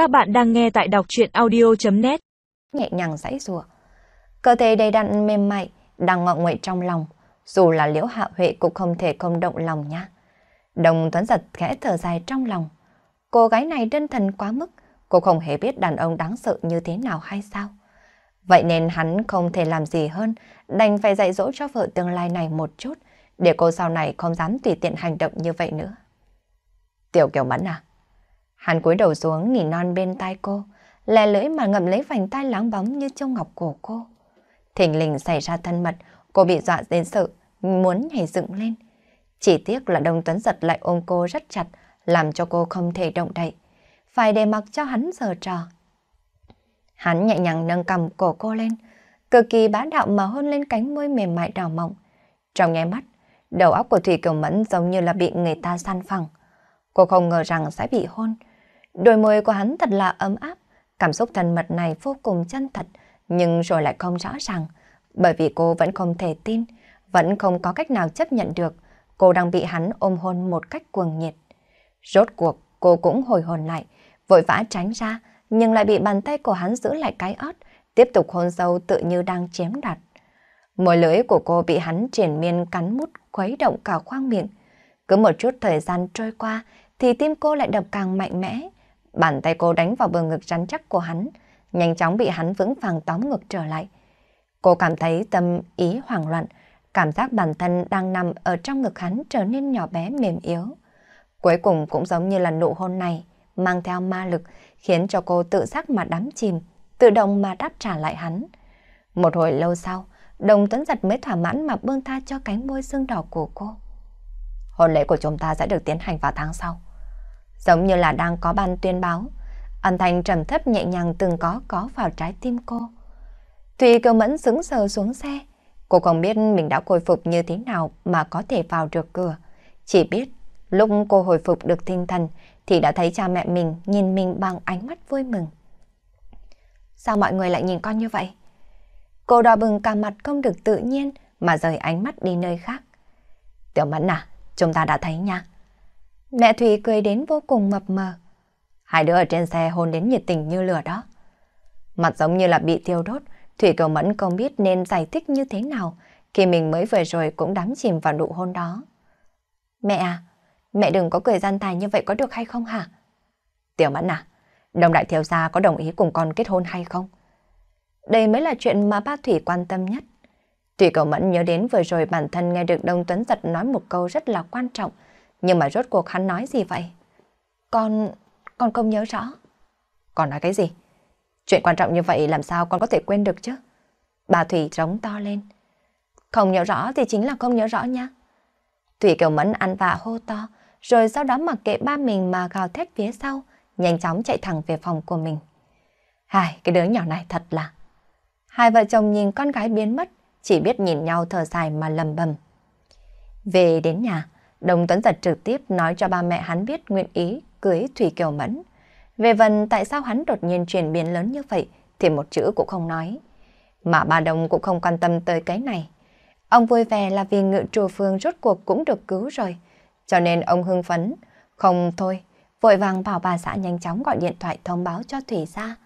Các bạn đang nghe tại đọc chuyện audio.net Nhẹ nhàng giãy rùa. Cơ thể đầy đặn mềm mại, đang ngọ nguậy trong lòng. Dù là liễu hạ huệ cũng không thể không động lòng nha. Đồng Tuấn giật khẽ thở dài trong lòng. Cô gái này đơn thần quá mức, cô không hề biết đàn ông đáng sợ như thế nào hay sao. Vậy nên hắn không thể làm gì hơn, đành phải dạy dỗ cho vợ tương lai này một chút, để cô sau này không dám tùy tiện hành động như vậy nữa. Tiểu Kiều Mẫn à? Hắn cúi đầu xuống nghỉ non bên tai cô, lè lưỡi mà ngậm lấy vành tai láng bóng như châu ngọc của cô. Thình lình xảy ra thân mật, cô bị dọa đến sợ, muốn nhảy dựng lên. Chỉ tiếc là Đông Tuấn giật lại ôm cô rất chặt, làm cho cô không thể động đậy. Phải để mặc cho hắn giờ trò. Hắn nhẹ nhàng nâng cầm cổ cô lên, cực kỳ bá đạo mà hôn lên cánh môi mềm mại đỏ mọng. Trong nháy mắt, đầu óc của Thủy Kiều Mẫn giống như là bị người ta săn phẳng. Cô không ngờ rằng sẽ bị hôn. Đôi môi của hắn thật là ấm áp, cảm xúc thân mật này vô cùng chân thật, nhưng rồi lại không rõ ràng, bởi vì cô vẫn không thể tin, vẫn không có cách nào chấp nhận được cô đang bị hắn ôm hôn một cách cuồng nhiệt. Rốt cuộc, cô cũng hồi hồn lại, vội vã tránh ra, nhưng lại bị bàn tay của hắn giữ lại cái ót, tiếp tục hôn sâu tự như đang chiếm đoạt. Môi lưỡi của cô bị hắn triển miên cắn mút khuấy động cả khoang miệng. Cứ một chút thời gian trôi qua thì tim cô lại đập càng mạnh mẽ. Bàn tay cô đánh vào bờ ngực rắn chắc của hắn, nhanh chóng bị hắn vững vàng tóm ngực trở lại. Cô cảm thấy tâm ý hoảng loạn, cảm giác bản thân đang nằm ở trong ngực hắn trở nên nhỏ bé mềm yếu. Cuối cùng cũng giống như là nụ hôn này, mang theo ma lực, khiến cho cô tự giác mà đắm chìm, tự động mà đáp trả lại hắn. Một hồi lâu sau, Đồng Tuấn Giật mới thỏa mãn mà buông tha cho cánh môi xương đỏ của cô. Hôn lễ của chúng ta sẽ được tiến hành vào tháng sau. Giống như là đang có ban tuyên báo, âm thanh trầm thấp nhẹ nhàng từng có có vào trái tim cô. Thùy Kiều Mẫn sững sờ xuống xe. Cô không biết mình đã khôi phục như thế nào mà có thể vào được cửa. Chỉ biết lúc cô hồi phục được tinh thần thì đã thấy cha mẹ mình nhìn mình bằng ánh mắt vui mừng. Sao mọi người lại nhìn con như vậy? Cô đỏ bừng cả mặt không được tự nhiên mà rời ánh mắt đi nơi khác. Tiểu Mẫn à, chúng ta đã thấy nha. Mẹ Thùy cười đến vô cùng mập mờ. Hai đứa ở trên xe hôn đến nhiệt tình như lửa đó. Mặt giống như là bị thiêu đốt, Thủy Cầu Mẫn không biết nên giải thích như thế nào khi mình mới vừa rồi cũng đắm chìm vào nụ hôn đó. Mẹ à, mẹ đừng có cười gian tài như vậy có được hay không hả? Tiểu Mẫn à, đồng đại thiếu gia có đồng ý cùng con kết hôn hay không? Đây mới là chuyện mà ba Thủy quan tâm nhất. Thủy Cầu Mẫn nhớ đến vừa rồi bản thân nghe được Đông Tuấn Giật nói một câu rất là quan trọng, nhưng mà rốt cuộc hắn nói gì vậy? Con... con không nhớ rõ. Con nói cái gì? Chuyện quan trọng như vậy làm sao con có thể quên được chứ? Bà Thủy trống to lên. Không nhớ rõ thì chính là không nhớ rõ nha. Thủy Kiều Mẫn ăn vạ hô to, rồi sau đó mặc kệ ba mình mà gào thét phía sau, nhanh chóng chạy thẳng về phòng của mình. Hai, cái đứa nhỏ này thật là... Hai vợ chồng nhìn con gái biến mất, chỉ biết nhìn nhau thở dài mà lầm bầm. Về đến nhà, Đồng Tuấn Giật trực tiếp nói cho ba mẹ hắn biết nguyện ý cưới Thủy Kiều Mẫn. Về phần tại sao hắn đột nhiên chuyển biến lớn như vậy thì một chữ cũng không nói. Mà bà Đồng cũng không quan tâm tới cái này. Ông vui vẻ là vì ngự trù phương rốt cuộc cũng được cứu rồi. Cho nên ông hưng phấn. Không thôi, vội vàng bảo bà xã nhanh chóng gọi điện thoại thông báo cho Thủy gia.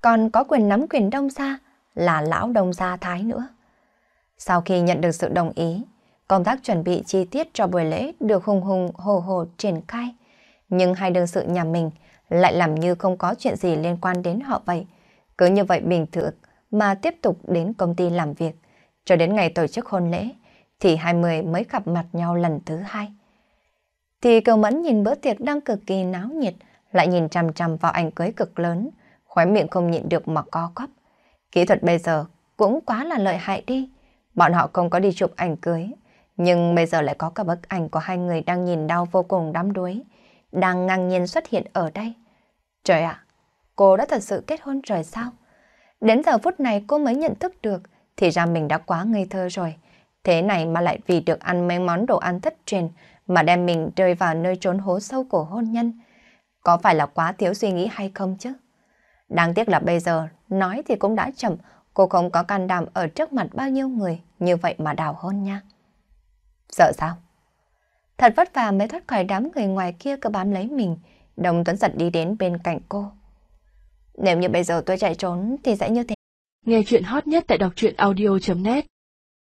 Còn có quyền nắm quyền đông xa là lão đông gia thái nữa. Sau khi nhận được sự đồng ý, công tác chuẩn bị chi tiết cho buổi lễ được hùng hùng hồ hồ triển khai. Nhưng hai đương sự nhà mình lại làm như không có chuyện gì liên quan đến họ vậy. Cứ như vậy bình thường mà tiếp tục đến công ty làm việc. Cho đến ngày tổ chức hôn lễ thì hai người mới gặp mặt nhau lần thứ hai. Thì cầu mẫn nhìn bữa tiệc đang cực kỳ náo nhiệt, lại nhìn chằm chằm vào ảnh cưới cực lớn, khóe miệng không nhịn được mà co quắp. Kỹ thuật bây giờ cũng quá là lợi hại đi. Bọn họ không có đi chụp ảnh cưới, nhưng bây giờ lại có cả bức ảnh của hai người đang nhìn đau vô cùng đắm đuối, đang ngang nhiên xuất hiện ở đây. Trời ạ, cô đã thật sự kết hôn rồi sao? Đến giờ phút này cô mới nhận thức được, thì ra mình đã quá ngây thơ rồi. Thế này mà lại vì được ăn mấy món đồ ăn thất truyền mà đem mình rơi vào nơi trốn hố sâu của hôn nhân. Có phải là quá thiếu suy nghĩ hay không chứ? Đáng tiếc là bây giờ, nói thì cũng đã chậm, cô không có can đảm ở trước mặt bao nhiêu người như vậy mà đào hôn nha. Sợ sao? Thật vất vả mới thoát khỏi đám người ngoài kia cứ bám lấy mình, Đồng Tuấn giật đi đến bên cạnh cô. Nếu như bây giờ tôi chạy trốn thì sẽ như thế. Nghe chuyện hot nhất tại đọc truyện audio.net